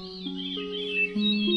ม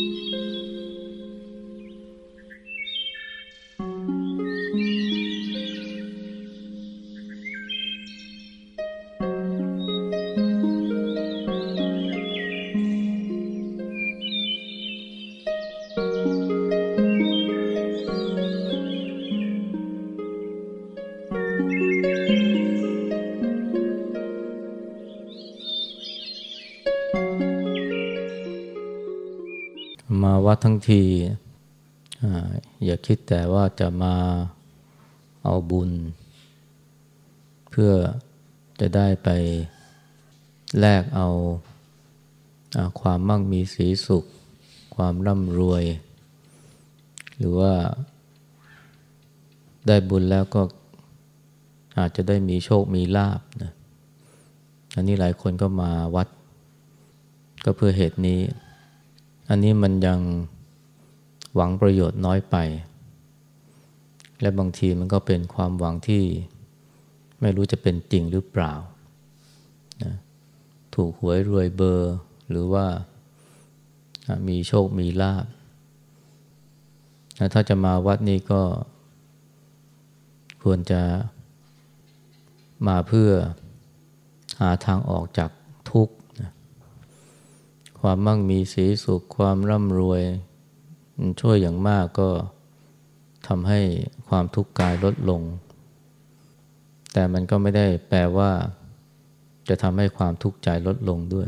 ทั้งทีอย่าคิดแต่ว่าจะมาเอาบุญ เพื่อจะได้ไปแลกเอาความมั่งมีสีสุข ความร่ำรวย หรือว่าได้บุญแล้วก็อาจจะได้มีโชคมีลาบนะอันนี้หลายคนก็มาวัด ก็เพื่อเหตุนี้ อันนี้มันยัง หวังประโยชน์น้อยไป และบางทีมันก็เป็นความหวังที่ไม่รู้จะเป็นจริงหรือเปล่านะถูกหวยรวยเบอร์ หรือว่ามีโชคมีลาบถ้าจะมาวัดนี้ก็ ควรจะมาเพื่อหาทางออกจากทุกข์ความมั่งมีสีสุขความร่ำรวย ช่วยอย่างมากก็ทำให้ความทุกข์กายลดลง แต่มันก็ไม่ได้แปลว่า จะทำให้ความทุกข์ใจลดลงด้วย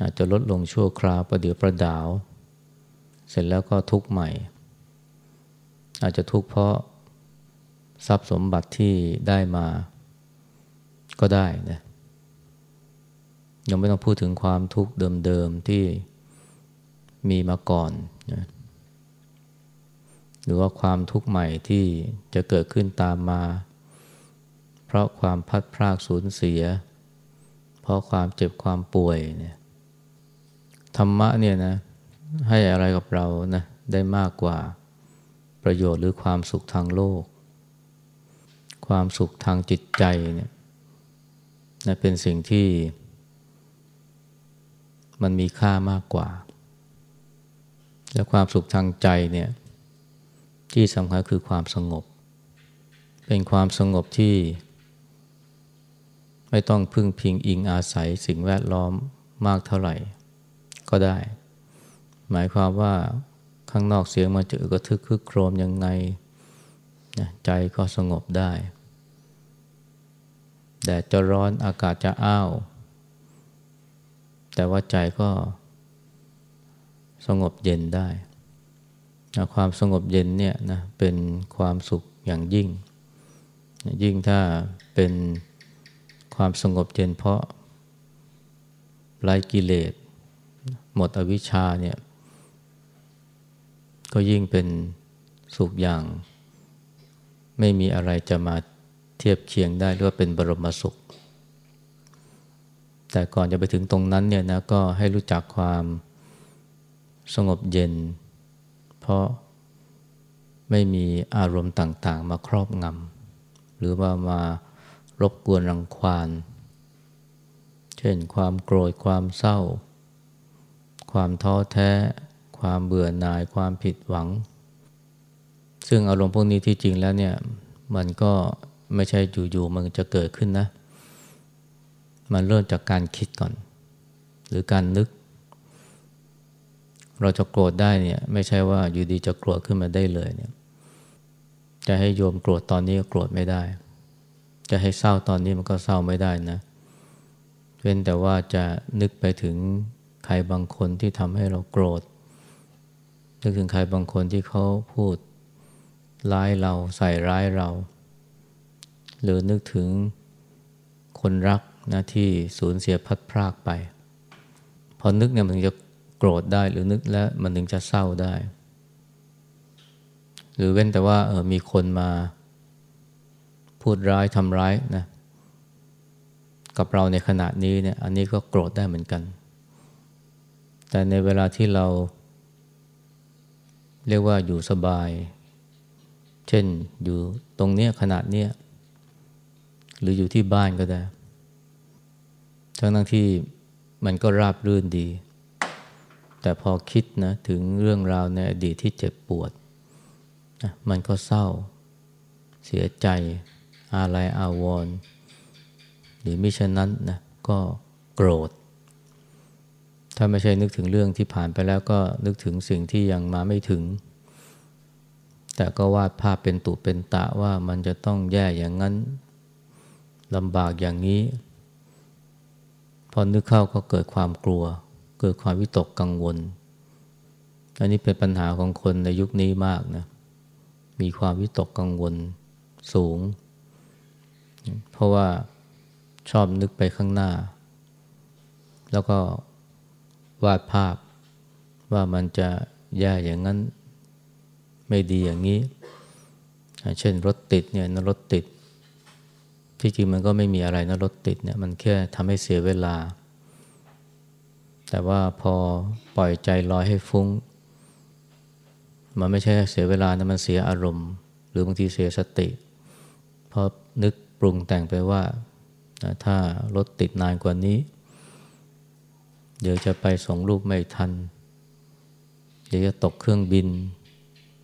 อาจจะลดลงชั่วคราวประเดี๋ยวประดาว เสร็จแล้วก็ทุกข์ใหม่ อาจจะทุกข์เพราะทรัพย์สมบัติที่ได้มาก็ได้นะยังไม่ต้องพูดถึงความทุกข์เดิมๆที่ มีมาก่อนนะหรือว่าความทุกข์ใหม่ที่จะเกิดขึ้นตามมา เพราะความพัดพรากสูญเสีย เพราะความเจ็บความป่วยเนี่ยธรรมะเนี่ยนะให้อะไรกับเรานะได้มากกว่าประโยชน์หรือความสุขทางโลก ความสุขทางจิตใจเนี่ยนะเป็นสิ่งที่มันมีค่ามากกว่า และความสุขทางใจเนี่ยที่สำคัญคือความสงบ เป็นความสงบที่ ไม่ต้องพึ่งพิงอิงอาศัยสิ่งแวดล้อมมากเท่าไหร่ ก็ได้ หมายความว่าข้างนอกเสียงมันจะอึกระทึกคึกโครมยังไงใจก็สงบได้แดดจะร้อนอากาศจะอ้าว แต่ว่าใจก็ สงบเย็นได้นะความสงบเย็นเนี่ยนะเป็นความสุขอย่างยิ่ง ยิ่งถ้าเป็นความสงบเย็นเพราะไร้กิเลสหมดอวิชชาเนี่ยก็ยิ่งเป็นสุขอย่าง ไม่มีอะไรจะมาเทียบเคียงได้หรือว่าเป็นบรมสุข แต่ก่อนจะไปถึงตรงนั้นเนี่ยนะก็ให้รู้จักความ สงบเย็น เพราะไม่มีอารมณ์ต่างๆ มาครอบงำหรือว่ามารบกวนรังควาน เช่นความโกรธความเศร้า ความท้อแท้ ความเบื่อหน่ายความผิดหวัง ซึ่งอารมณ์พวกนี้ที่จริงแล้วเนี่ยมันก็ไม่ใช่อยู่ๆมันจะเกิดขึ้นนะ มันเริ่มจากการคิดก่อน หรือการนึก เราจะโกรธได้เนี่ย ไม่ใช่ว่าอยู่ดีจะโกรธขึ้นมาได้เลยเนี่ย จะให้โยมโกรธตอนนี้ก็โกรธไม่ได้ จะให้เศร้าตอนนี้มันก็เศร้าไม่ได้นะเว้นแต่ว่าจะนึกไปถึงใครบางคนที่ทำให้เราโกรธนึกถึงใครบางคนที่เขาพูดร้ายเราใส่ร้ายเรา หรือนึกถึงคนรักนะที่สูญเสียพัดพรากไป พอนึกเนี่ยมันจะโก รธได้หรือนึกแล้วมันถึงจะเศร้าได้ หรือเว้นแต่ว่าเออมีคนมาพูดร้ายทำร้ายนะกับเราในขณะนี้เนี่ยอันนี้ก็โกรธได้เหมือนกัน แต่ในเวลาที่เรา เรียกว่าอยู่สบาย เช่นอยู่ตรงเนี้ยขนาดเนี้ยหรืออยู่ที่บ้านก็ได้ ทั้งทั้งที่มันก็ราบรื่นดี แต่พอคิดนะถึงเรื่องราวในอดีตที่เจ็บปวดนะมันก็เศร้า เสียใจ อาลัยอาวรณ์หรือมิฉะนั้นนะก็โกรธ ถ้าไม่ใช่นึกถึงเรื่องที่ผ่านไปแล้วก็นึกถึงสิ่งที่ยังมาไม่ถึง แต่ก็วาดภาพเป็นตุเป็นตะว่ามันจะต้องแย่อย่างนั้นลำบากอย่างนี้ พอนึกเข้าก็เกิดความกลัว เกิดความวิตกกังวล อันนี้เป็นปัญหาของคนในยุคนี้มากนะ มีความวิตกกังวลสูง เพราะว่าชอบนึกไปข้างหน้า แล้วก็วาดภาพว่ามันจะแย่อย่างนั้นไม่ดีอย่างนี้ เช่นรถติดเนี่ยนะรถติด ที่จริงมันก็ไม่มีอะไรนะรถติดเนี่ยมันแค่ทำให้เสียเวลา แต่ว่าพอปล่อยใจลอยให้ฟุ้ง มันไม่ใช่เสียเวลานะมันเสียอารมณ์ หรือบางทีเสียสติเพราะนึกปรุงแต่งไปว่า ถ้ารถติดนานกว่านี้ เดี๋ยวจะไปส่งลูกไม่ทัน เดี๋ยวจะตกเครื่องบิน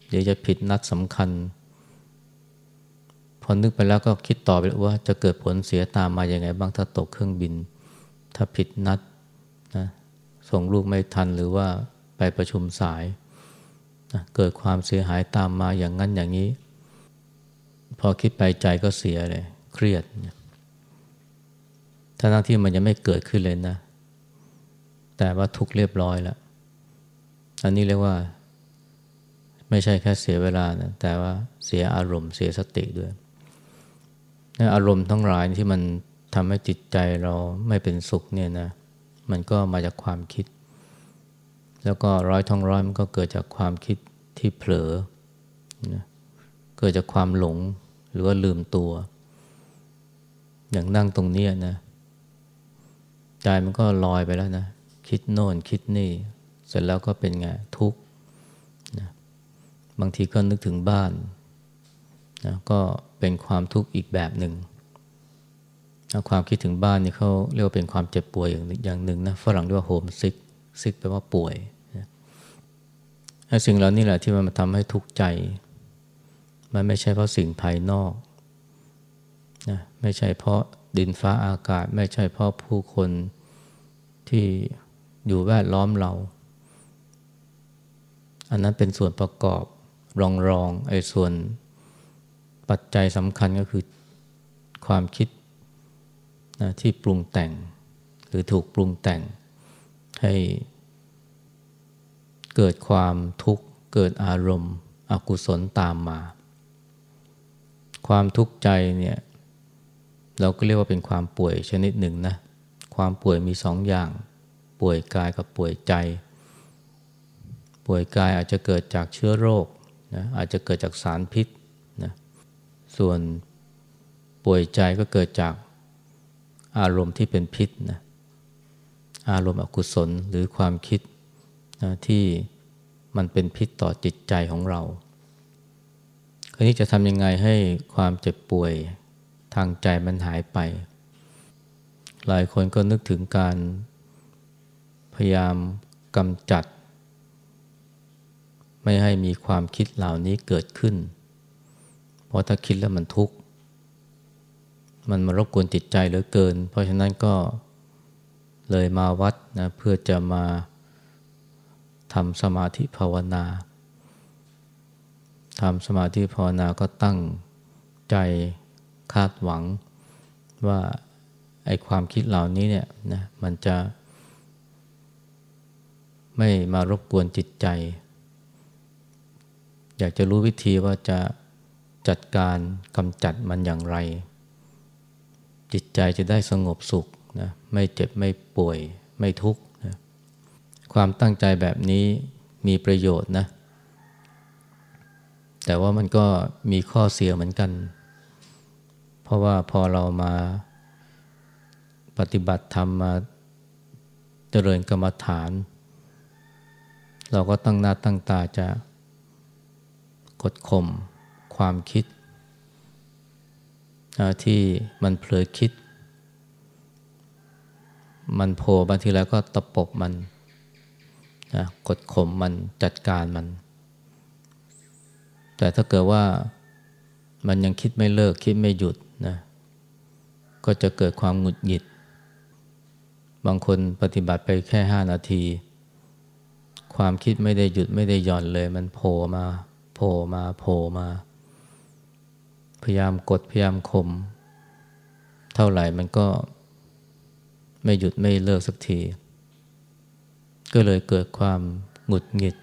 เดี๋ยวจะผิดนัดสำคัญ พอนึกไปแล้วก็คิดต่อไปว่าจะเกิดผลเสียตามมาอย่างไงบ้างถ้าตกเครื่องบิน ถ้าผิดนัดนะ ส่งลูกไม่ทันหรือว่าไปประชุมสายนะเกิดความเสียหายตามมาอย่างนั้นอย่างนี้ พอคิดไปใจก็เสียเลย เครียดนะทั้งที่มันยังไม่เกิดขึ้นเลยนะ แต่ว่าทุกเรียบร้อยแล้ว อันนี้เรียกว่า ไม่ใช่แค่เสียเวลานะแต่ว่าเสียอารมณ์เสียสติด้วยอารมณ์ทั้งหลายที่มันทำให้จิตใจเราไม่เป็นสุขเนี่ยนะ มันก็มาจากความคิด แล้วก็ร้อยท่องร้อยมันก็เกิดจากความคิดที่เผลอนะเกิดจากความหลงหรือว่าลืมตัว อย่างนั่งตรงนี้นะใจมันก็ลอยไปแล้วนะ คิดโน่นคิดนี่ เสร็จแล้วก็เป็นไงทุกข์นะบางทีก็นึกถึงบ้านนะก็เป็นความทุกข์อีกแบบหนึ่ง ความคิดถึงบ้านนี่เขาเรียกว่าเป็นความเจ็บป่วยอย่างหนึ่งนะฝรั่งเรียกว่า homesick sick แปลว่าป่วยนะสิ่งเหล่านี้แหละที่มันมาทำให้ทุกข์ใจ มันไม่ใช่เพราะสิ่งภายนอกนะไม่ใช่เพราะดินฟ้าอากาศ ไม่ใช่เพราะผู้คนที่อยู่แวดล้อมเรา อันนั้นเป็นส่วนประกอบรองรองไอ้ส่วนปัจจัยสำคัญก็คือความคิด นะที่ปรุงแต่ง หรือถูกปรุงแต่ง ให้เกิดความทุกข์ เกิดอารมณ์ อกุศลตามมา ความทุกข์ใจเนี่ยเราก็เรียกว่าเป็นความป่วยชนิดหนึ่งนะความป่วยมีสองอย่าง ป่วยกายกับป่วยใจ ป่วยกายอาจจะเกิดจากเชื้อโรคนะอาจจะเกิดจากสารพิษนะส่วนป่วยใจก็เกิดจาก อารมณ์ที่เป็นพิษนะอารมณ์อกุศลหรือความคิดนะที่มันเป็นพิษต่อจิตใจของเราคราวนี้จะทำยังไงให้ความเจ็บป่วยทางใจมันหายไป หลายคนก็นึกถึงการพยายามกำจัด ไม่ให้มีความคิดเหล่านี้เกิดขึ้น เพราะถ้าคิดแล้วมันทุกข์ มันมารบกวนจิตใจเหลือเกิน เพราะฉะนั้นก็เลยมาวัดนะเพื่อจะมาทำสมาธิภาวนาทำสมาธิภาวนาก็ตั้งใจคาดหวังว่าไอ้ความคิดเหล่านี้เนี่ยนะมันจะ ไม่มารบกวนจิตใจ อยากจะรู้วิธีว่าจะจัดการกำจัดมันอย่างไร จิตใจจะได้สงบสุขนะไม่เจ็บไม่ป่วยไม่ทุกข์นะความตั้งใจแบบนี้มีประโยชน์นะ แต่ว่ามันก็มีข้อเสียเหมือนกัน เพราะว่าพอเรามาปฏิบัติธรรมมาเจริญกรรมฐาน เราก็ตั้งหน้าตั้งตาจะกดข่มความคิด ที่มันเผลอคิด มันโผล่บางทีแล้วก็ตะปบมันนะกดข่มมันจัดการมัน แต่ถ้าเกิดว่ามันยังคิดไม่เลิกคิดไม่หยุดนะก็จะเกิดความหงุดหงิด บางคนปฏิบัติไปแค่ห้านาที ความคิดไม่ได้หยุดไม่ได้หย่อนเลย มันโผล่มาโผล่มาโผล่มา พยายามกดพยายามข่มเท่าไหร่มันก็ไม่หยุดไม่เลิกสักที ก็เลยเกิดความหงุดหงิด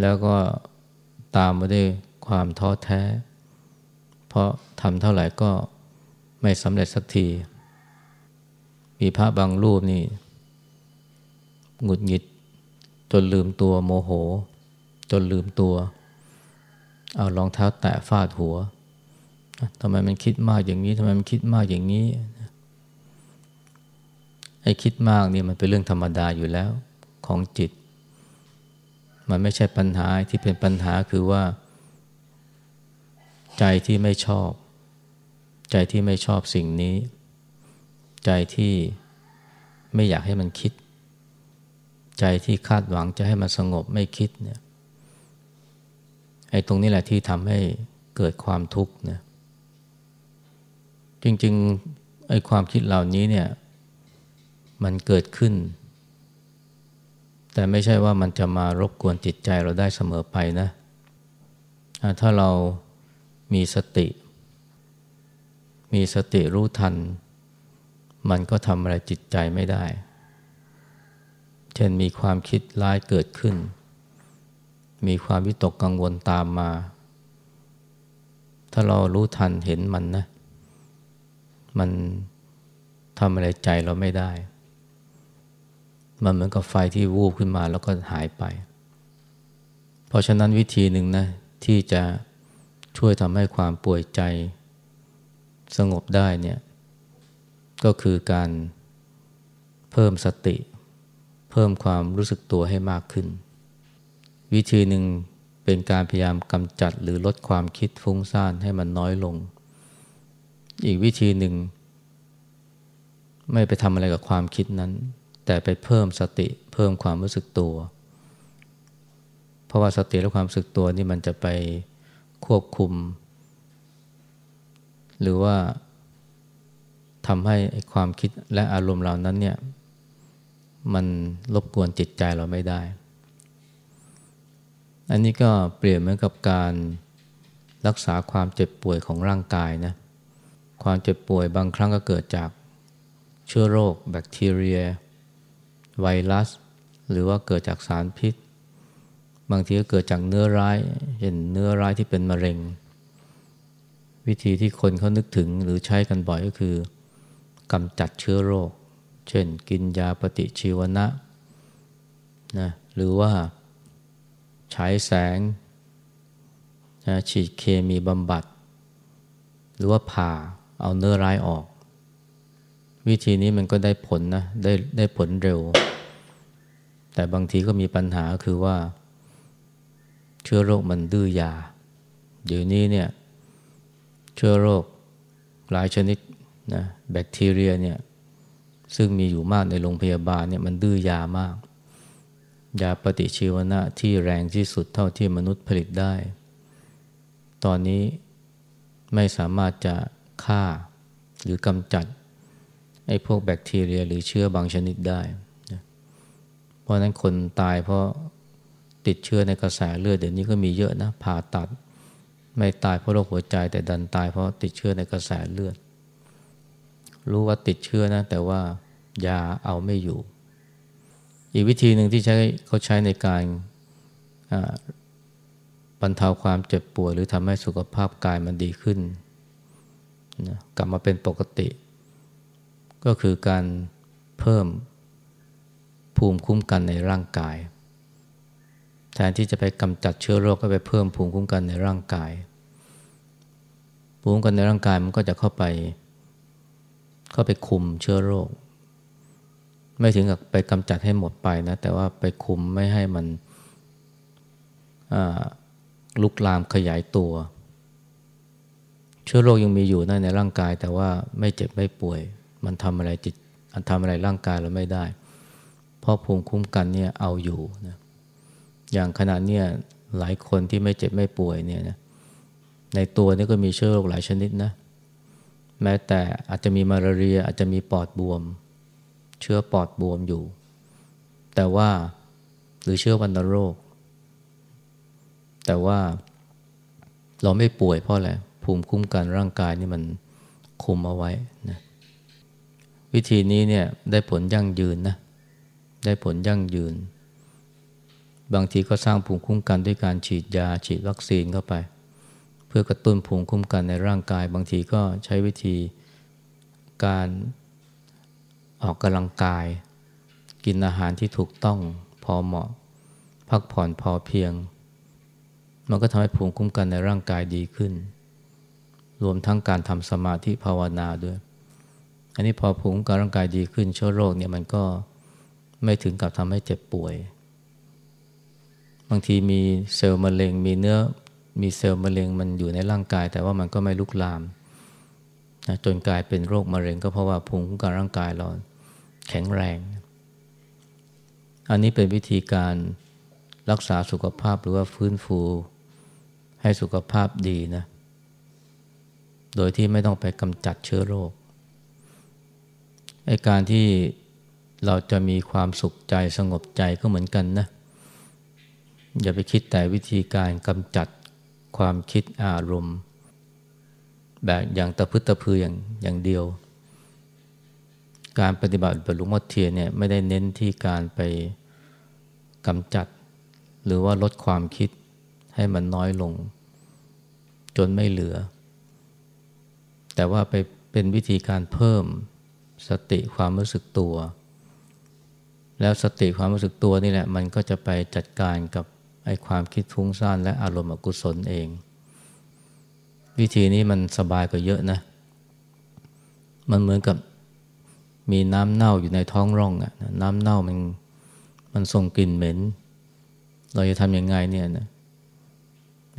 แล้วก็ตามมาด้วยความท้อแท้ เพราะทำเท่าไหร่ก็ไม่สำเร็จสักที มีพระบางรูปนี่หงุดหงิดจนลืมตัวโมโห จนลืมตัว เอารองเท้าแตะฟาดหัวทำไมมันคิดมากอย่างนี้ทำไมมันคิดมากอย่างนี้ไอ้คิดมากนี่มันเป็นเรื่องธรรมดาอยู่แล้วของจิต มันไม่ใช่ปัญหาที่เป็นปัญหาคือว่า ใจที่ไม่ชอบ ใจที่ไม่ชอบสิ่งนี้ ใจที่ไม่อยากให้มันคิด ใจที่คาดหวังจะให้มันสงบไม่คิดเนี่ย ไอ้ตรงนี้แหละที่ทำให้เกิดความทุกข์นี่ยจริงๆไอ้ความคิดเหล่านี้เนี่ยมันเกิดขึ้น แต่ไม่ใช่ว่ามันจะมารบกวนจิตใจเราได้เสมอไปนะถ้าเรามีสติ มีสติรู้ทัน มันก็ทำอะไรจิตใจไม่ได้ เช่นมีความคิดร้ายเกิดขึ้น มีความวิตกกังวลตามมา ถ้าเรารู้ทันเห็นมันนะ มันทำอะไรใจเราไม่ได้ มันเหมือนกับไฟที่วูบขึ้นมาแล้วก็หายไป เพราะฉะนั้นวิธีหนึ่งนะ ที่จะช่วยทำให้ความป่วยใจสงบได้เนี่ย ก็คือการเพิ่มสติ เพิ่มความรู้สึกตัวให้มากขึ้น วิธีหนึ่งเป็นการพยายามกำจัดหรือลดความคิดฟุ้งซ่านให้มันน้อยลง อีกวิธีหนึ่ง ไม่ไปทำอะไรกับความคิดนั้น แต่ไปเพิ่มสติเพิ่มความรู้สึกตัว เพราะว่าสติและความรู้สึกตัวนี่มันจะไปควบคุม หรือว่าทำให้ความคิดและอารมณ์เหล่านั้นเนี่ยมันรบกวนจิตใจเราไม่ได้ อันนี้ก็เปรียบเหมือนกับการรักษาความเจ็บป่วยของร่างกายนะ ความเจ็บป่วยบางครั้งก็เกิดจากเชื้อโรค แบคทีเรีย ไวรัส หรือว่าเกิดจากสารพิษ บางทีก็เกิดจากเนื้อร้ายเห็นเนื้อร้ายที่เป็นมะเร็ง วิธีที่คนเขานึกถึงหรือใช้กันบ่อยก็คือกำจัดเชื้อโรค เช่นกินยาปฏิชีวนะนะหรือว่า ใช้แสงนะฉีดเคมีบำบัด หรือว่าผ่าเอาเนื้อร้ายออก วิธีนี้มันก็ได้ผลนะได้ได้ผลเร็ว แต่บางทีก็มีปัญหาคือว่า เชื้อโรคมันดื้อยาเดี๋ยวนี้เนี่ยเชื้อโรคหลายชนิดนะแบคทีเรียเนี่ยซึ่งมีอยู่มากในโรงพยาบาลเนี่ยมันดื้อยามาก ยาปฏิชีวนะที่แรงที่สุดเท่าที่มนุษย์ผลิตได้ ตอนนี้ไม่สามารถจะฆ่าหรือกำจัดไอ้พวกแบคทีเรียหรือเชื้อบางชนิดได้ เพราะนั้นคนตายเพราะติดเชื้อในกระแสเลือดเดี๋ยวนี้ก็มีเยอะนะผ่าตัด ไม่ตายเพราะโรคหัวใจแต่ดันตายเพราะติดเชื้อในกระแสเลือด รู้ว่าติดเชื้อนะแต่ว่ายาเอาไม่อยู่ อีกวิธีหนึ่งที่ใช้เขาใช้ในการบรรเทาความเจ็บปวดหรือทำให้สุขภาพกายมันดีขึ้นนะกลับมาเป็นปกติ ก็คือการเพิ่มภูมิคุ้มกันในร่างกาย แทนที่จะไปกำจัดเชื้อโรคก็ไปเพิ่มภูมิคุ้มกันในร่างกาย ภูมิคุ้มกันในร่างกายมันก็จะเข้าไป เข้าไปคุมเชื้อโรค ไม่ถึงกับไปกำจัดให้หมดไปนะ แต่ว่าไปคุมไม่ให้มันลุกลามขยายตัว เชื้อโรคยังมีอยู่นะในร่างกาย แต่ว่าไม่เจ็บไม่ป่วย มันทำอะไรจิตทำอะไรร่างกายเราไม่ได้ เพราะภูมิคุ้มกันเนี่ยเอาอยู่นะอย่างขณะเนี่ยหลายคนที่ไม่เจ็บไม่ป่วยเนี่ยนะในตัวนี่ก็มีเชื้อโรคหลายชนิดนะ แม้แต่อาจจะมีมาลาเรียอาจจะมีปอดบวม เชื้อปอดบวมอยู่ แต่ว่าหรือเชื้อวัณโรค แต่ว่าเราไม่ป่วยเพราะอะไรภูมิคุ้มกันร่างกายนี่มันคุมเอาไว้นะวิธีนี้เนี่ยได้ผลยั่งยืนนะได้ผลยั่งยืน บางทีก็สร้างภูมิคุ้มกันด้วยการฉีดยาฉีดวัคซีนเข้าไป เพื่อกระตุ้นภูมิคุ้มกันในร่างกาย บางทีก็ใช้วิธีการ ออกกำลังกาย กินอาหารที่ถูกต้องพอเหมาะ พักผ่อนพอเพียง มันก็ทำให้ภูมิคุ้มกันในร่างกายดีขึ้น รวมทั้งการทำสมาธิภาวนาด้วย อันนี้พอภูมิคุ้มกันร่างกายดีขึ้นเชื้อโรคเนี่ยมันก็ไม่ถึงกับทำให้เจ็บป่วย บางทีมีเซลล์มะเร็งมีเนื้อมีเซลล์มะเร็งมันอยู่ในร่างกาย แต่ว่ามันก็ไม่ลุกลาม นะจนกลายเป็นโรคมะเร็งก็เพราะว่าภูมิคุ้มกันร่างกายเราแข็งแรง อันนี้เป็นวิธีการรักษาสุขภาพหรือว่าฟื้นฟูให้สุขภาพดีนะ โดยที่ไม่ต้องไปกำจัดเชื้อโรคไอการที่เราจะมีความสุขใจสงบใจก็เหมือนกันนะ อย่าไปคิดแต่วิธีการกำจัดความคิดอารมณ์ แบบอย่างตะพึตะพืออย่างอย่างเดียว การปฏิบัติแบบหลวงพ่อเทียนเนี่ยไม่ได้เน้นที่การไปกำจัด หรือว่าลดความคิดให้มันน้อยลง จนไม่เหลือ แต่ว่าไปเป็นวิธีการเพิ่มสติความรู้สึกตัว แล้วสติความรู้สึกตัวนี่แหละ มันก็จะไปจัดการกับไอ้ความคิดฟุ้งซ่านและอารมณ์อกุศลเอง วิธีนี้มันสบายกว่าเยอะนะ มันเหมือนกับมีน้ำเน่าอยู่ในท้องร่องอะน้ำเน่ามันมันส่งกลิ่นเหม็น เราจะทำยังไงเนี่ยนะ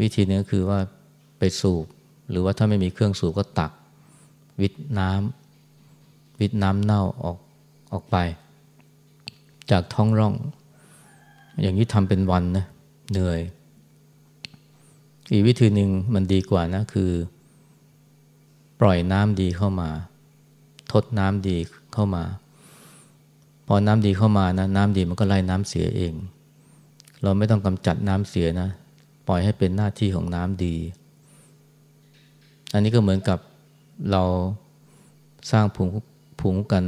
วิธีนี้คือว่าไปสูบ หรือว่าถ้าไม่มีเครื่องสูบก็ตัก วิดน้ำวิดน้ำเน่าออกออกไป จากท้องร่อง อย่างนี้ทำเป็นวันนะเหนื่อย อีกวิธีหนึ่งมันดีกว่านะคือ ปล่อยน้ำดีเข้ามา ทดน้ำดีเข้ามา พอน้ำดีเข้ามานะน้ำดีมันก็ไล่น้ำเสียเอง เราไม่ต้องกำจัดน้ำเสียนะ ปล่อยให้เป็นหน้าที่ของน้ำดี อันนี้ก็เหมือนกับเราสร้างภูมิภูมิคุ้มกัน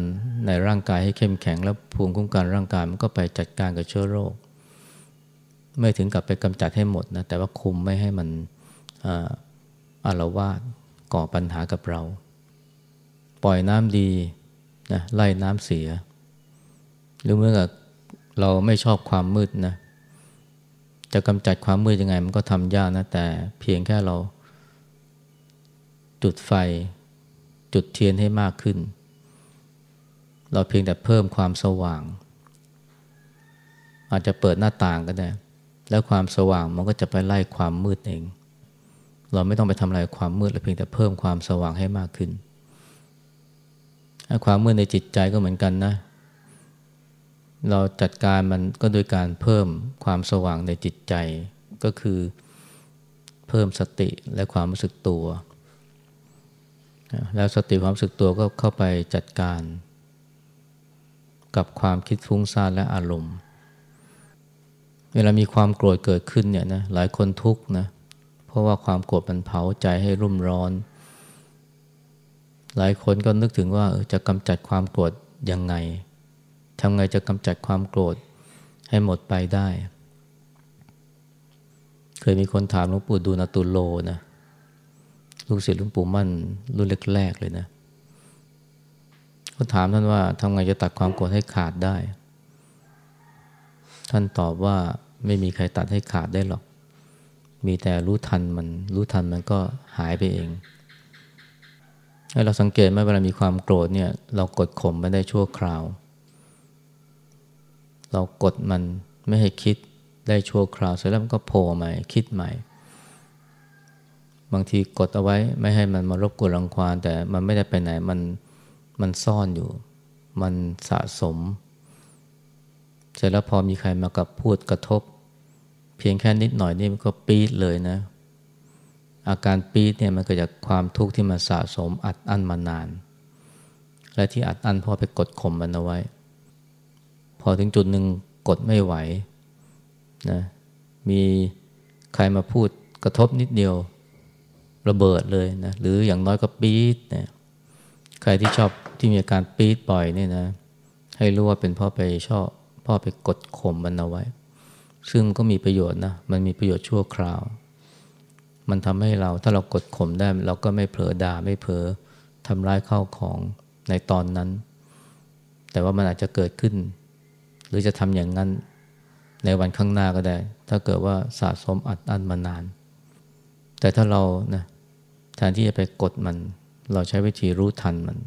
ในร่างกายให้เข้มแข็ง แล้วภูมิคุ้มกันร่างกายมันก็ไปจัดการกับเชื้อโรค ไม่ถึงกับไปกำจัดให้หมดนะแต่ว่าคุมไม่ให้มันอารวาสก่อปัญหากับเรา ปล่อยน้ำดีนะไล่น้ำเสีย หรือเมื่อเราไม่ชอบความมืดนะจะกำจัดความมืดยังไงมันก็ทำยากนะแต่เพียงแค่เรา จุดไฟ จุดเทียนให้มากขึ้น เราเพียงแต่เพิ่มความสว่าง อาจจะเปิดหน้าต่างก็ได้ แล้วความสว่างมันก็จะไปไล่ความมืดเอง เราไม่ต้องไปทำอะไรความมืดเราเพียงแต่เพิ่มความสว่างให้มากขึ้น ความมืดในจิตใจก็เหมือนกันนะ เราจัดการมันก็โดยการเพิ่มความสว่างในจิตใจ ก็คือเพิ่มสติและความรู้สึกตัว แล้วสติความรู้สึกตัวก็เข้าไปจัดการ กับความคิดฟุ้งซ่านและอารมณ์ เวลามีความโกรธเกิดขึ้นเนี่ยนะหลายคนทุกข์นะเพราะว่าความโกรธมันเผาใจให้รุ่มร้อน หลายคนก็นึกถึงว่าจะกำจัดความโกรธยังไงทำไงจะกำจัดความโกรธให้หมดไปได้ เคยมีคนถามหลวงปู่ดูลตุโลนะลูกศิษย์หลวงปู่มั่นรุ่นแรกๆเลยนะก็ถามท่านว่าทำไงจะตัดความโกรธให้ขาดได้ ท่านตอบว่าไม่มีใครตัดให้ขาดได้หรอก มีแต่รู้ทันมัน รู้ทันมันก็หายไปเองให้เราสังเกตไหมเวลามีความโกรธเนี่ย เรากดข่มไม่ได้ชั่วคราว เรากดมันไม่ให้คิดได้ชั่วคราว เสร็จแล้วมันก็โผล่ใหม่ คิดใหม่ บางทีกดเอาไว้ไม่ให้มันมารบกวนรังควานแต่มันไม่ได้ไปไหนมันมันซ่อนอยู่ มันสะสม สร็จแล้วพอมีใครมากับพูดกระทบ เพียงแค่นิดหน่อยนี่มันก็ปี๊ดเลยนะ อาการปี๊ดเนี่ยมันเกิดจากความทุกข์ที่มันสะสมอัดอั้นมานาน และที่อัดอั้นพอไปกดข่มมันเอาไว้ พอถึงจุดหนึ่งกดไม่ไหวนะมีใครมาพูดกระทบนิดเดียวระเบิดเลยนะหรืออย่างน้อยก็ปี๊ดนะใครที่ชอบที่มีอาการปี๊ดบ่อยเนี่ยนะ ให้รู้ว่าเป็นพ่อไปชอบ พ่อไปกดข่มมันเอาไว้ ซึ่งก็มีประโยชน์นะ มันมีประโยชน์ชั่วคราว มันทำให้เราถ้าเรากดข่มได้ เราก็ไม่เผลอด่าไม่เผลอทำร้ายข้าวของในตอนนั้น แต่ว่ามันอาจจะเกิดขึ้น หรือจะทำอย่างนั้นในวันข้างหน้าก็ได้ ถ้าเกิดว่าสะสมอัดอั้นมานาน แต่ถ้าเรานะแทนที่จะไปกดมัน เราใช้วิธีรู้ทันมัน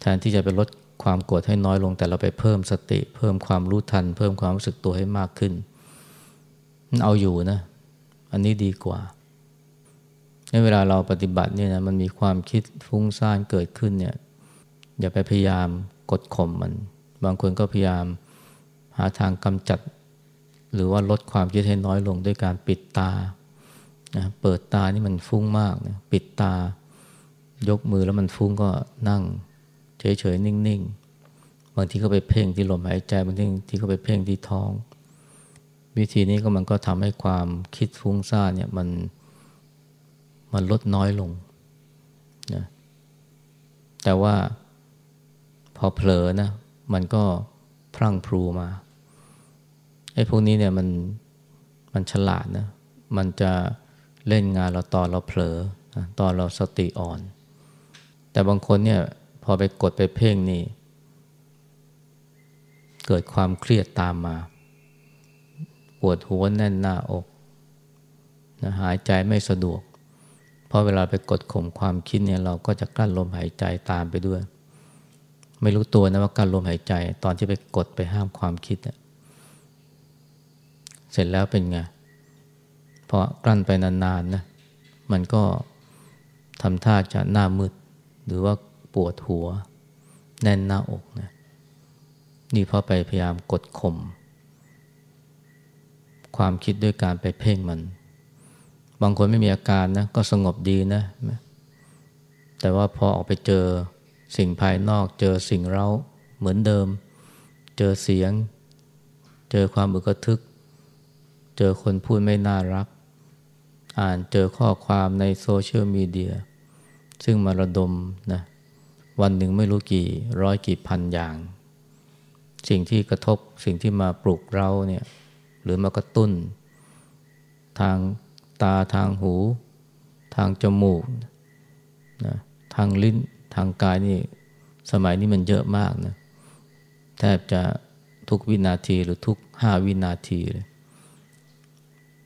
แทนที่จะไปลด ความโกรธให้น้อยลงแต่เราไปเพิ่มสติ เพิ่มความรู้ทัน เพิ่มความรู้สึกตัวให้มากขึ้นมันเอาอยู่นะ อันนี้ดีกว่าในเวลาเราปฏิบัติเนี่ยนะมันมีความคิดฟุ้งซ่านเกิดขึ้นเนี่ยอย่าไปพยายามกดข่มมัน บางคนก็พยายามหาทางกำจัด หรือว่าลดความคิดให้น้อยลงด้วยการปิดตานะเปิดตานี่มันฟุ้งมากนะปิดตายกมือแล้วมันฟุ้งก็นั่ง เฉยๆ นิ่งๆ บางทีก็ไปเพ่งที่ลมหายใจ บางทีที่ก็ไปเพ่งที่ท้อง วิธีนี้ก็มันก็ทำให้ความคิดฟุ้งซ่านเนี่ยมันมันลดน้อยลงนะแต่ว่าพอเผลอนะมันก็พรั่งพรูมาไอ้พวกนี้เนี่ยมันมันฉลาดนะมันจะเล่นงานเราตอนเราเผลอตอนเราสติอ่อน แต่บางคนเนี่ย อไปกดไปเพ่งนี่ เกิดความเครียดตามมา ปวดหัวแน่นหน้าอกนะหายใจไม่สะดวก เพราะเวลาไปกดข่มความคิดเนี่ยเราก็จะกลั้นลมหายใจตามไปด้วย ไม่รู้ตัวนะว่าการลมหายใจ ตอนที่ไปกดไปห้ามความคิดเสร็จแล้วเป็นไงพอกลั้นไปนานๆนะมันก็ทำท่าจะหน้ามืด หรือว่า ปวดหัว แน่นหน้าอกนะนี่เพราะไปพยายามกดข่มความคิดด้วยการไปเพ่งมัน บางคนไม่มีอาการนะก็สงบดีนะ แต่ว่าพอออกไปเจอสิ่งภายนอก เจอสิ่งเร้าเหมือนเดิม เจอเสียง เจอความอึกทึก เจอคนพูดไม่น่ารัก อ่านเจอข้อความในโซเชียลมีเดียซึ่งมาระดมนะ วันหนึ่งไม่รู้กี่ร้อยกี่พันอย่าง สิ่งที่กระทบสิ่งที่มาปลุกเราเนี่ยหรือมากระตุ้น ทางตาทางหู ทางจมูกนะทางลิ้นทางกายนี่สมัยนี้มันเยอะมากนะแทบจะทุกวินาทีหรือทุกห้าวินาทีเลย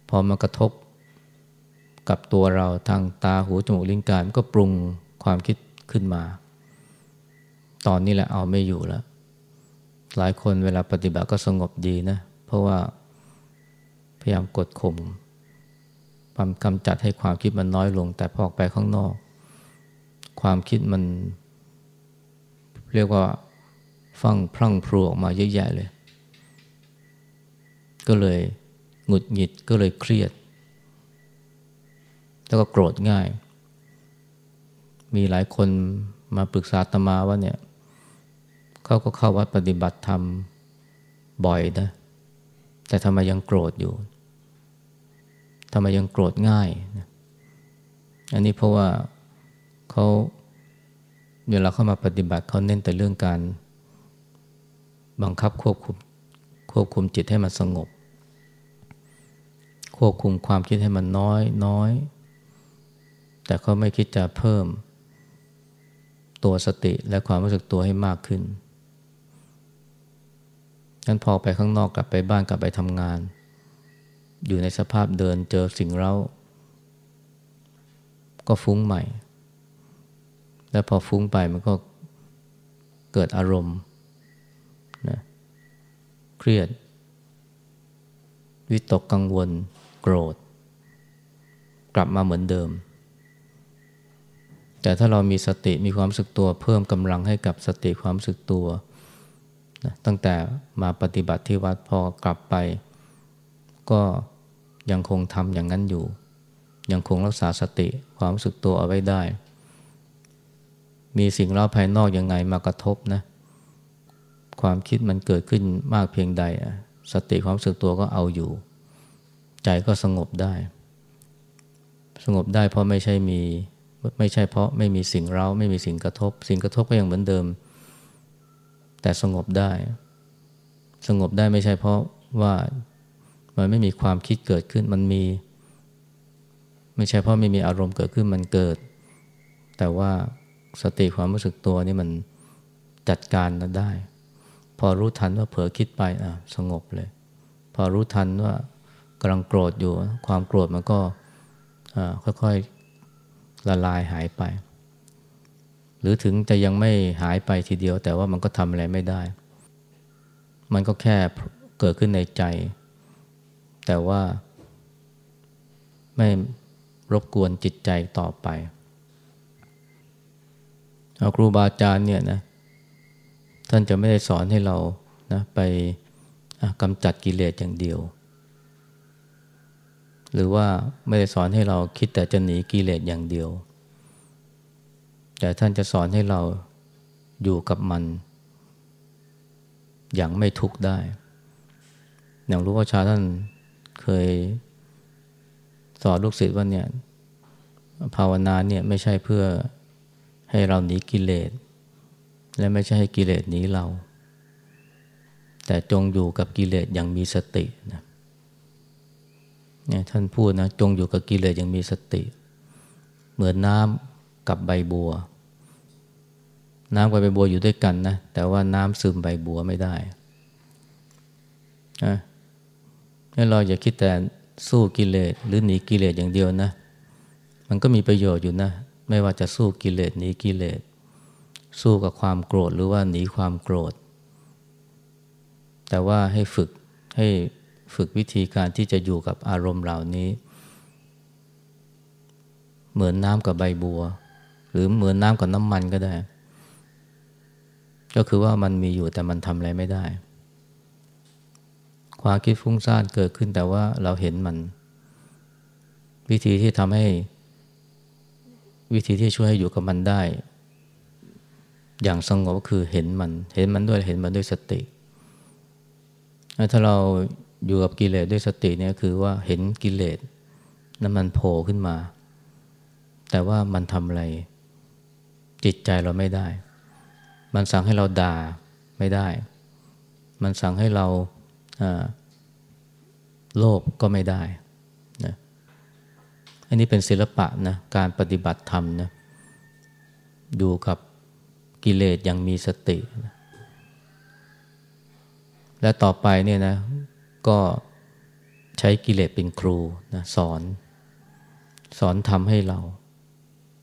พอมากระทบกับตัวเราทางตาหูจมูกลิ้นกายมันก็ปรุงความคิดขึ้นมา ตอนนี้แหละเอาไม่อยู่แล้ว หลายคนเวลาปฏิบัติก็สงบดีนะ เพราะว่าพยายามกดข่มความกำจัดให้ความคิดมันน้อยลง แต่พอออกไปข้างนอก ความคิดมัน เรียกว่าฟังพรั่งพรูออกมาเยอะแยะเลย ก็เลยหงุดหงิดก็เลยเครียด แล้วก็โกรธง่าย มีหลายคนมาปรึกษาตมาว่าเนี่ย เขาก็เข้าวัดปฏิบัติธรรมบ่อยนะ แต่ทำไมยังโกรธอยู่ทำไมยังโกรธง่ายนะอันนี้เพราะว่าเขาเวลาเข้ามาปฏิบัติเขาเน้นแต่เรื่องการ บังคับควบคุมควบคุมจิตให้มันสงบ ควบคุมความคิดให้มันน้อยน้อย แต่เขาไม่คิดจะเพิ่มตัวสติและความรู้สึกตัวให้มากขึ้น งั้นพอไปข้างนอกกลับไปบ้านกลับไปทำงาน อยู่ในสภาพเดินเจอสิ่งเร้า ก็ฟุ้งใหม่ แล้วพอฟุ้งไปมันก็เกิดอารมณ์นะเครียด วิตกกังวล โกรธ กลับมาเหมือนเดิม แต่ถ้าเรามีสติมีความสึกตัวเพิ่มกำลังให้กับสติความสึกตัว นะตั้งแต่มาปฏิบัติที่วัดพอกลับไป ก็ยังคงทำอย่างนั้นอยู่ ยังคงรักษาสติความรู้สึกตัวเอาไว้ได้ มีสิ่งเล่าภายนอกยังไงมากระทบนะ ความคิดมันเกิดขึ้นมากเพียงใด สติความรู้สึกตัวก็เอาอยู่ ใจก็สงบได้ สงบได้เพราะไม่ใช่มีไม่ใช่เพราะไม่มีสิ่งเราไม่มีสิ่งกระทบ สิ่งกระทบก็ยังเหมือนเดิม แต่สงบได้ สงบได้ไม่ใช่เพราะว่ามันไม่มีความคิดเกิดขึ้นมันมี ไม่ใช่เพราะไม่มีอารมณ์เกิดขึ้นมันเกิด แต่ว่าสติความรู้สึกตัวนี่มันจัดการได้ พอรู้ทันว่าเผลอคิดไปอะสงบเลย พอรู้ทันว่ากำลังโกรธอยู่ ความโกรธมันก็ค่อยๆละลายหายไป หรือถึงจะยังไม่หายไปทีเดียว แต่ว่ามันก็ทำอะไรไม่ได้ มันก็แค่เกิดขึ้นในใจ แต่ว่าไม่รบกวนจิตใจต่อไปครูบาอาจารย์เนี่ยนะท่านจะไม่ได้สอนให้เรานะไปกำจัดกิเลสอย่างเดียว หรือว่าไม่ได้สอนให้เราคิดแต่จะหนีกิเลสอย่างเดียว แต่ท่านจะสอนให้เราอยู่กับมัน อย่างไม่ทุกข์ได้ อย่างรู้ว่าชาท่านเคยสอนลูกศิษย์ว่าเนี่ยภาวนาเนี่ยไม่ใช่เพื่อให้เราหนีกิเลส และไม่ใช่ให้กิเลสหนีเรา แต่จงอยู่กับกิเลสอย่างมีสตินะเนี่ยท่านพูดนะจงอยู่กับกิเลสอย่างมีสติ เหมือนน้ำกับใบบัว น้ำกับใบบัวอยู่ด้วยกันนะแต่ว่าน้ำซึมใบบัวไม่ได้นะให้เราอย่าคิดแต่สู้กิเลสหรือหนีกิเลสอย่างเดียวนะ มันก็มีประโยชน์อยู่นะ ไม่ว่าจะสู้กิเลสหนีกิเลส สู้กับความโกรธหรือว่าหนีความโกรธ แต่ว่าให้ฝึกให้ฝึกวิธีการที่จะอยู่กับอารมณ์เหล่านี้ เหมือนน้ำกับใบบัว หรือเหมือนน้ำกับน้ำมันก็ได้ ก็คือว่ามันมีอยู่แต่มันทำอะไรไม่ได้ ความคิดฟุ้งซ่านเกิดขึ้นแต่ว่าเราเห็นมัน วิธีที่ทำให้ วิธีที่ช่วยให้อยู่กับมันได้ อย่างสงบก็คือเห็นมัน เห็นมันด้วยเห็นมันด้วยสติ ถ้าเราอยู่กับกิเลสด้วยสติเนี่ยคือว่าเห็นกิเลสนั้นมันโผล่ขึ้นมา แต่ว่ามันทำอะไร จิตใจเราไม่ได้ มันสั่งให้เราด่าไม่ได้ มันสั่งให้เราโลภก็ไม่ได้นะอันนี้เป็นศิลปะนะการปฏิบัติธรรมนะดูกับกิเลสอย่างมีสติและต่อไปเนี่ยนะก็ใช้กิเลสเป็นครูนะสอน สอนทำให้เรา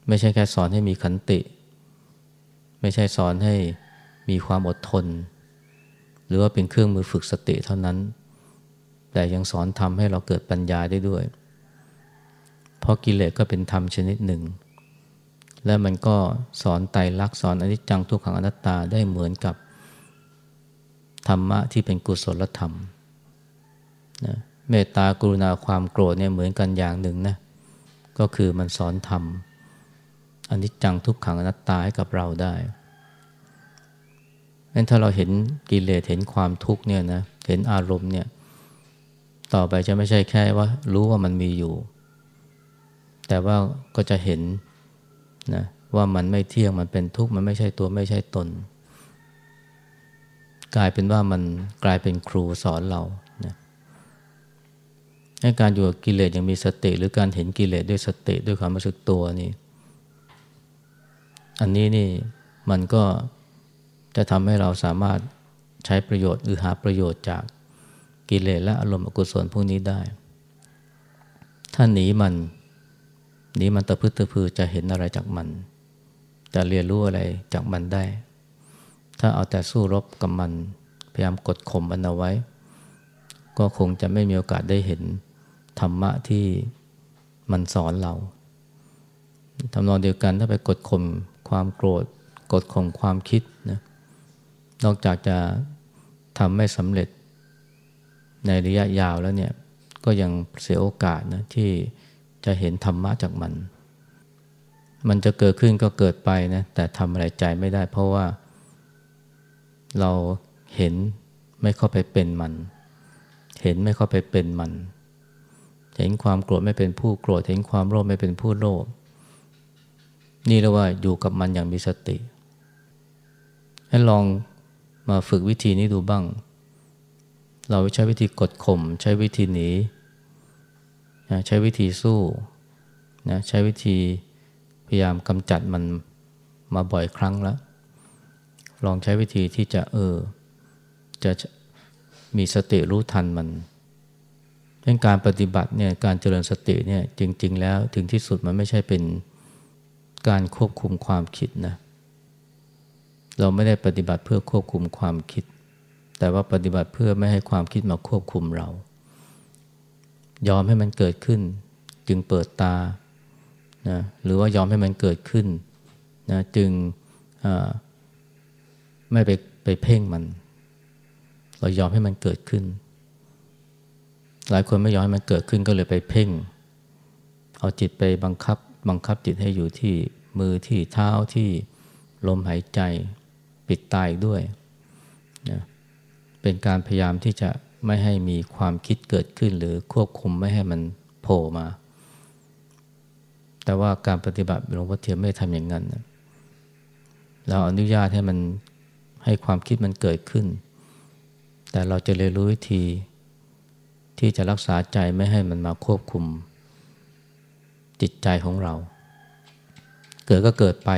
ไม่ใช่แค่สอนให้มีขันติ ไม่ใช่สอนให้มีความอดทน หรือว่าเป็นเครื่องมือฝึกสติเท่านั้น แต่ยังสอนทำให้เราเกิดปัญญาได้ด้วย เพราะกิเลสก็เป็นธรรมชนิดหนึ่ง และมันก็สอนไตรลักษณ์สอนอนิจจังทุกขังอนัตตาได้เหมือนกับธรรมะที่เป็นกุศลธรรมนะเมตตากรุณาความโกรธเนี่ยเหมือนกันอย่างหนึ่งนะก็คือมันสอนธรรม อันิจจังทุกขังอนัตตาให้กับเราได้งั้นถ้าเราเห็นกิเลสเห็นความทุกข์เนี่ยนะเห็นอารมณ์เนี่ยต่อไปจะไม่ใช่แค่ว่า รู้ว่ามันมีอยู่ แต่ว่าก็จะเห็นนะว่ามันไม่เที่ยงมันเป็นทุกข์มันไม่ใช่ตัวไม่ใช่ตน กลายเป็นว่ามันกลายเป็นครูสอนเรานะให้การอยู่กับกิเลสยังมีสติ หรือการเห็นกิเลสด้วยสติด้วยความรู้สึกตัวนี่ อันนี้นี่มันก็จะทำให้เราสามารถใช้ประโยชน์หรือหาประโยชน์จากกิเลสและอารมณ์อกุศลพวกนี้ได้ ถ้าหนีมันหนีมันตะพึตะพือจะเห็นอะไรจากมัน จะเรียนรู้อะไรจากมันได้ ถ้าเอาแต่สู้รบกับมัน พยายามกดข่มมันเอาไว้ ก็คงจะไม่มีโอกาสได้เห็นธรรมะที่มันสอนเราทำนองเดียวกันถ้าไปกดข่ม ความโกรธกดข่มความคิดนะนอกจากจะทำไม่สำเร็จในระยะยาวแล้วเนี่ยก็ยังเสียโอกาสนะที่จะเห็นธรรมะจากมัน มันจะเกิดขึ้นก็เกิดไปนะแต่ทำอะไรใจไม่ได้เพราะว่า เราเห็นไม่เข้าไปเป็นมัน เห็นไม่เข้าไปเป็นมัน เห็นความโกรธไม่เป็นผู้โกรธ เห็นความโลภไม่เป็นผู้โลภ นี่เรียกว่าอยู่กับมันอย่างมีสติ ให้ลองมาฝึกวิธีนี้ดูบ้าง เราใช้วิธีกดข่ม ใช้วิธีหนีใช้วิธีสู้นะใช้วิธีพยายามกำจัดมันมาบ่อยครั้งแล้ว ลองใช้วิธีที่จะเออจะมีสติรู้ทันมันเป็นการปฏิบัติเนี่ยการเจริญสติเนี่ยจริง ๆ แล้วถึงที่สุดมันไม่ใช่เป็น การควบคุมความคิดนะ เราไม่ได้ปฏิบัติเพื่อควบคุมความคิด แต่ว่าปฏิบัติเพื่อไม่ให้ความคิดมาควบคุมเรา ยอมให้มันเกิดขึ้น จึงเปิดตานะหรือว่ายอมให้มันเกิดขึ้นนะจึงไม่ไปไปเพ่งมัน เรายอมให้มันเกิดขึ้น หลายคนไม่ยอมให้มันเกิดขึ้นก็เลยไปเพ่ง เอาจิตไปบังคับ บังคับจิตให้อยู่ที่มือที่เท้าที่ลมหายใจปิดตายด้วยนะเป็นการพยายามที่จะไม่ให้มีความคิดเกิดขึ้น หรือควบคุมไม่ให้มันโผล่มา แต่ว่าการปฏิบัติหลวงพ่อเทียมไม่ทำอย่างนั้นนะเราอนุญาตให้มันให้ความคิดมันเกิดขึ้น แต่เราจะเรียนรู้วิธีที่จะรักษาใจไม่ให้มันมาควบคุม จิตใจของเรา เกิดก็เกิดไป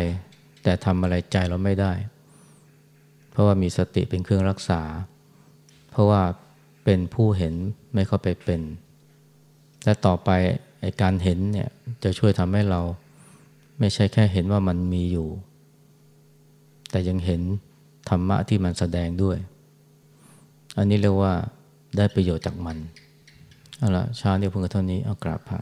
แต่ทำอะไรใจเราไม่ได้ เพราะว่ามีสติเป็นเครื่องรักษา เพราะว่าเป็นผู้เห็นไม่เข้าไปเป็น และต่อไปไอการเห็นเนี่ยจะช่วยทำให้เรา ไม่ใช่แค่เห็นว่ามันมีอยู่ แต่ยังเห็นธรรมะที่มันแสดงด้วย อันนี้เรียกว่าได้ประโยชน์จากมันเอาละช้านี้เพิ่งเท่านี้เอากราบพระ